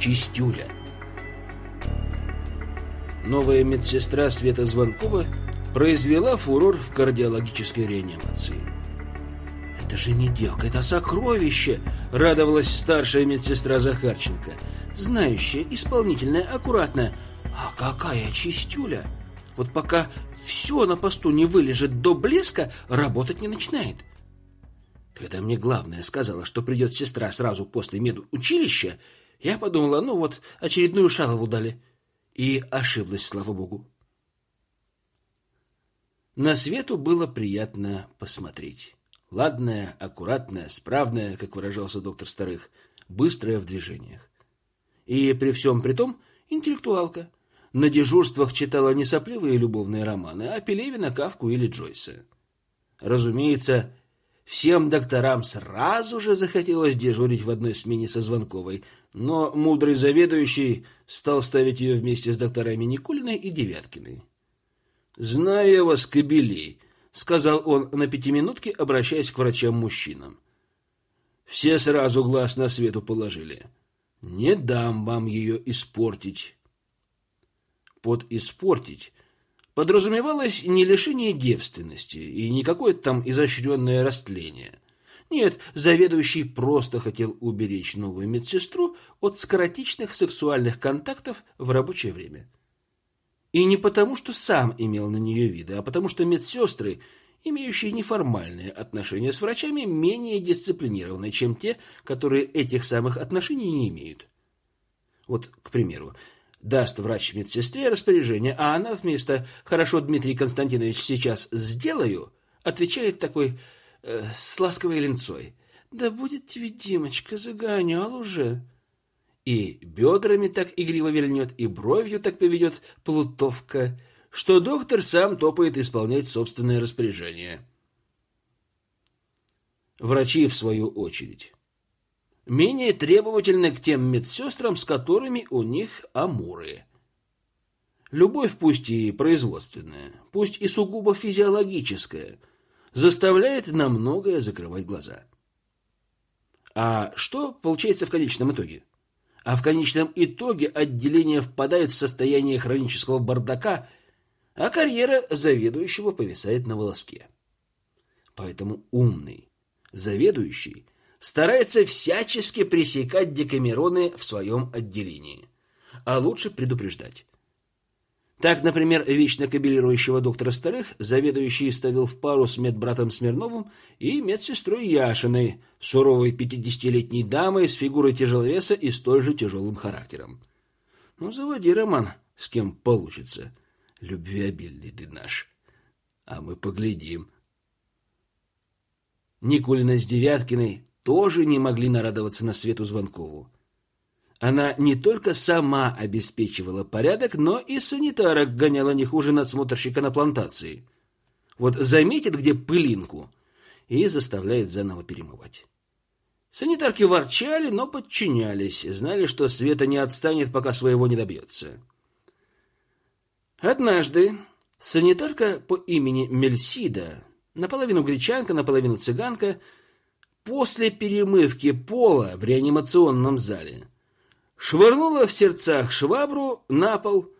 Чистюля. Новая медсестра Света Звонкова произвела фурор в кардиологической реанимации. «Это же не девка, это сокровище!» — радовалась старшая медсестра Захарченко. «Знающая, исполнительная, аккуратная. А какая чистюля! Вот пока все на посту не вылежит до блеска, работать не начинает. Когда мне главное сказала, что придет сестра сразу после медучилища, я подумала, ну вот, очередную шалову дали. И ошиблась, слава богу. На свету было приятно посмотреть. Ладная, аккуратная, справная, как выражался доктор Старых, быстрая в движениях. И при всем при том интеллектуалка. На дежурствах читала не сопливые любовные романы, а Пелевина, Кавку или Джойса. Разумеется, всем докторам сразу же захотелось дежурить в одной смене со Звонковой, но мудрый заведующий стал ставить ее вместе с докторами Никулиной и Девяткиной. «Знаю вас, кобелей», — сказал он на пятиминутке, обращаясь к врачам-мужчинам. Все сразу глаз на свету положили. «Не дам вам ее испортить» под «испортить» подразумевалось не лишение девственности и не какое-то там изощренное растление. Нет, заведующий просто хотел уберечь новую медсестру от скоротечных сексуальных контактов в рабочее время. И не потому, что сам имел на нее виды, а потому что медсестры, имеющие неформальные отношения с врачами, менее дисциплинированы, чем те, которые этих самых отношений не имеют. Вот, к примеру, даст врач медсестре распоряжение, а она вместо «хорошо, Дмитрий Константинович, сейчас сделаю» отвечает такой э, с ласковой линцой «Да будет тебе, Димочка, загонял уже». И бедрами так игриво вильнет, и бровью так поведет плутовка, что доктор сам топает исполнять собственное распоряжение. Врачи, в свою очередь, менее требовательны к тем медсестрам, с которыми у них амуры. Любовь, пусть и производственная, пусть и сугубо физиологическая, заставляет на многое закрывать глаза. А что получается в конечном итоге? А в конечном итоге отделение впадает в состояние хронического бардака, а карьера заведующего повисает на волоске. Поэтому умный заведующий старается всячески пресекать декамероны в своем отделении, а лучше предупреждать. Так, например, вечно кабелирующего доктора Старых заведующий ставил в пару с медбратом Смирновым и медсестрой Яшиной, суровой пятидесятилетней дамой с фигурой тяжеловеса и столь же тяжелым характером. Ну, заводи роман, с кем получится. Любвеобильный ты наш. А мы поглядим. Никулина с Девяткиной тоже не могли нарадоваться на Свету Звонкову. Она не только сама обеспечивала порядок, но и санитарок гоняла не хуже надсмотрщика на плантации. Вот заметит где пылинку и заставляет заново перемывать. Санитарки ворчали, но подчинялись, знали, что Света не отстанет, пока своего не добьется. Однажды санитарка по имени Мельсида, наполовину гречанка, наполовину цыганка, после перемывки пола в реанимационном зале швырнула в сердцах швабру на пол,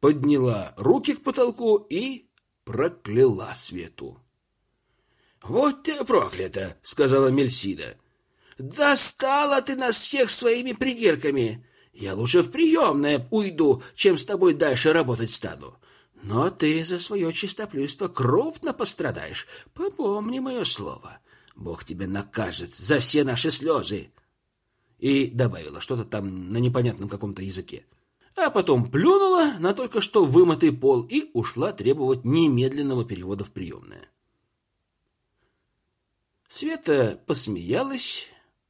подняла руки к потолку и прокляла Свету. «Вот ты проклята!» — сказала Мельсида. «Достала ты нас всех своими придирками! Я лучше в приемное уйду, чем с тобой дальше работать стану. Но ты за свое чистоплюйство крупно пострадаешь. Попомни мое слово. Бог тебя накажет за все наши слезы. И добавила что-то там на непонятном каком-то языке. А потом плюнула на только что вымытый пол и ушла требовать немедленного перевода в приемное. Света посмеялась,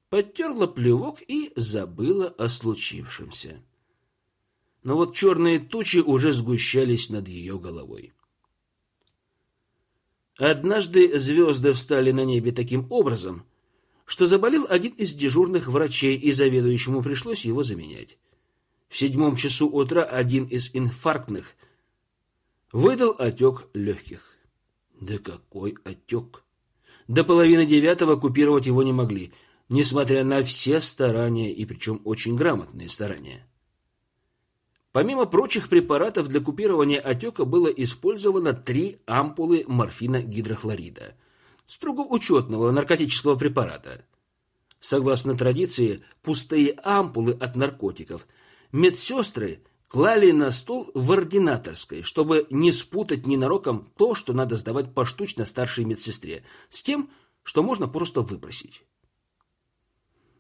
подтерла плевок и забыла о случившемся. Но вот черные тучи уже сгущались над ее головой. Однажды звезды встали на небе таким образом, что заболел один из дежурных врачей, и заведующему пришлось его заменять. В седьмом часу утра один из инфарктных выдал отек легких. Да какой отек! До половины девятого купировать его не могли. несмотря на все старания, и причем очень грамотные старания. Помимо прочих препаратов для купирования отека было использовано три ампулы морфина гидрохлорида, строго учетного наркотического препарата. Согласно традиции, пустые ампулы от наркотиков медсестры клали на стол в ординаторской, чтобы не спутать ненароком то, что надо сдавать поштучно старшей медсестре, с тем, что можно просто выбросить.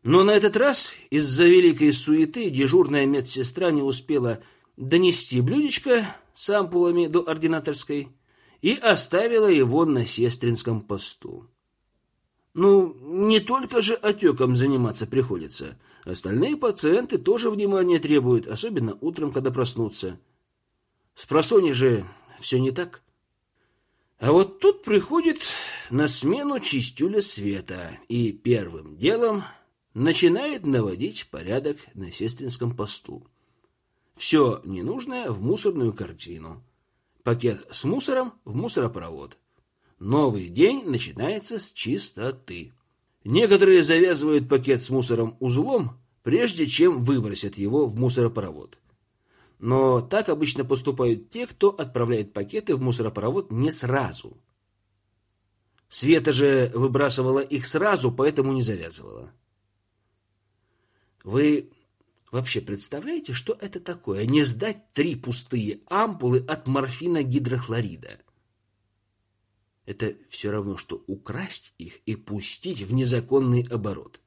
Но на этот раз из-за великой суеты дежурная медсестра не успела донести блюдечко с ампулами до ординаторской и оставила его на сестринском посту. Ну, не только же отеком заниматься приходится. Остальные пациенты тоже внимания требуют, особенно утром, когда проснутся. С просони же все не так. А вот тут приходит на смену чистюля света и первым делом начинает наводить порядок на сестринском посту. Все ненужное в мусорную корзину. Пакет с мусором в мусоропровод. Новый день начинается с чистоты. Некоторые завязывают пакет с мусором узлом, прежде чем выбросят его в мусоропровод. Но так обычно поступают те, кто отправляет пакеты в мусоропровод не сразу. Света же выбрасывала их сразу, поэтому не завязывала. Вы вообще представляете, что это такое? Не сдать три пустые ампулы от морфина гидрохлорида. Это все равно, что украсть их и пустить в незаконный оборот.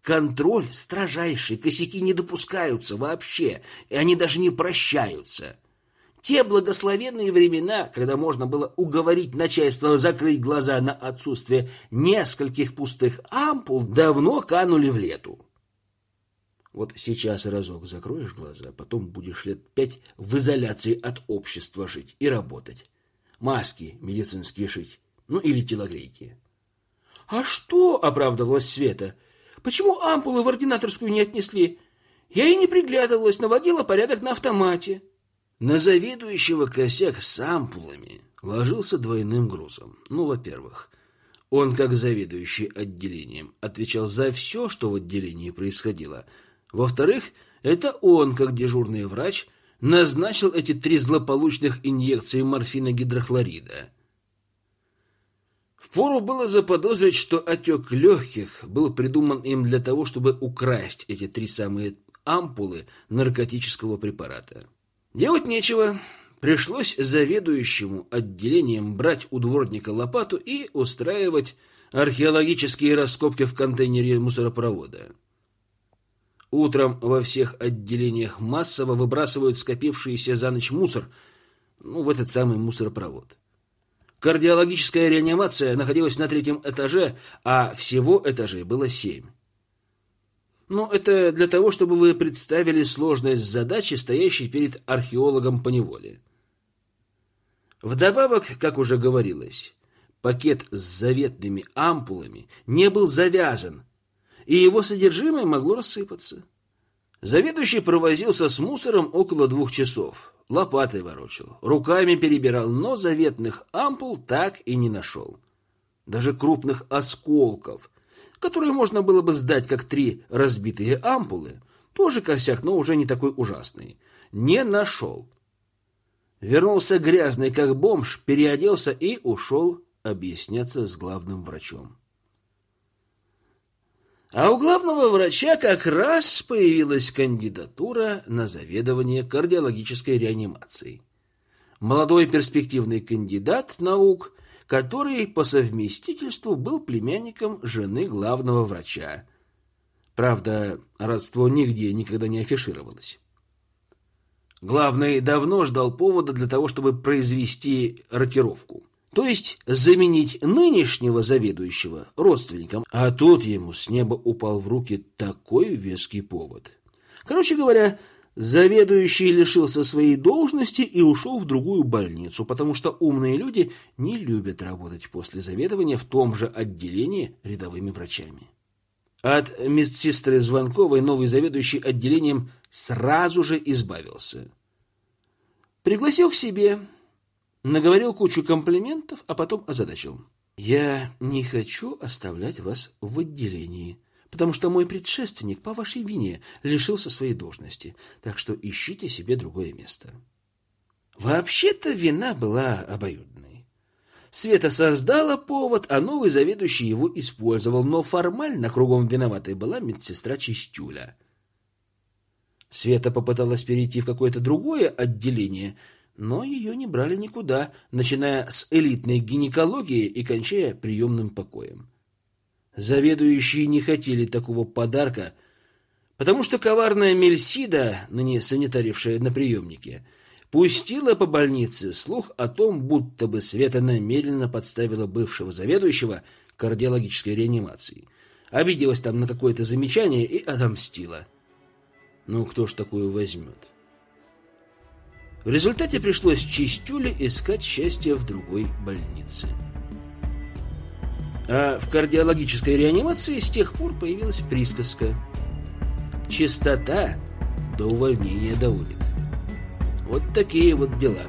Контроль строжайший, косяки не допускаются вообще, и они даже не прощаются. Те благословенные времена, когда можно было уговорить начальство закрыть глаза на отсутствие нескольких пустых ампул, давно канули в лету. Вот сейчас разок закроешь глаза, потом будешь лет пять в изоляции от общества жить и работать. Маски медицинские шить, ну или телогрейки. — А что? — оправдывалась Света. — Почему ампулы в ординаторскую не отнесли? Я и не приглядывалась, наводила порядок на автомате. На заведующего косяк с ампулами ложился двойным грузом. Ну, во-первых, он, как заведующий отделением, отвечал за все, что в отделении происходило — во-вторых, это он, как дежурный врач, назначил эти три злополучных инъекции морфина гидрохлорида. Впору было заподозрить, что отек легких был придуман им для того, чтобы украсть эти три самые ампулы наркотического препарата. Делать нечего. Пришлось заведующему отделением брать у дворника лопату и устраивать археологические раскопки в контейнере мусоропровода. Утром во всех отделениях массово выбрасывают скопившийся за ночь мусор, ну, в этот самый мусоропровод. Кардиологическая реанимация находилась на третьем этаже, а всего этажей было семь. Но это для того, чтобы вы представили сложность задачи, стоящей перед археологом по неволе. Вдобавок, как уже говорилось, пакет с заветными ампулами не был завязан, и его содержимое могло рассыпаться. Заведующий провозился с мусором около двух часов. Лопатой ворочал, руками перебирал, но заветных ампул так и не нашел. Даже крупных осколков, которые можно было бы сдать как три разбитые ампулы, тоже косяк, но уже не такой ужасный, не нашел. Вернулся грязный, как бомж, переоделся и ушел объясняться с главным врачом. А у главного врача как раз появилась кандидатура на заведование кардиологической реанимацией. Молодой перспективный кандидат наук, который по совместительству был племянником жены главного врача. Правда, родство нигде никогда не афишировалось. Главный давно ждал повода для того, чтобы произвести рокировку. То есть заменить нынешнего заведующего родственником. А тут ему с неба упал в руки такой веский повод. Короче говоря, заведующий лишился своей должности и ушел в другую больницу, потому что умные люди не любят работать после заведования в том же отделении рядовыми врачами. От медсестры Звонковой новый заведующий отделением сразу же избавился. Пригласил к себе, Наговорил кучу комплиментов, а потом озадачил. Я не хочу оставлять вас в отделении, потому что мой предшественник по вашей вине лишился своей должности, так что ищите себе другое место. Вообще-то вина была обоюдной. Света создала повод, а новый заведующий его использовал, но формально кругом виноватой была медсестра Чистюля. Света попыталась перейти в какое-то другое отделение, но ее не брали никуда, начиная с элитной гинекологии и кончая приемным покоем. Заведующие не хотели такого подарка, потому что коварная Мельсида, ныне санитарившая на приемнике, пустила по больнице слух о том, будто бы Света намеренно подставила бывшего заведующего кардиологической реанимацией. Обиделась там на какое-то замечание и отомстила. Ну, кто ж такую возьмет? В результате пришлось Чистюле искать счастье в другой больнице. А в кардиологической реанимации с тех пор появилась присказка «Чистота до увольнения доводит». Вот такие вот дела.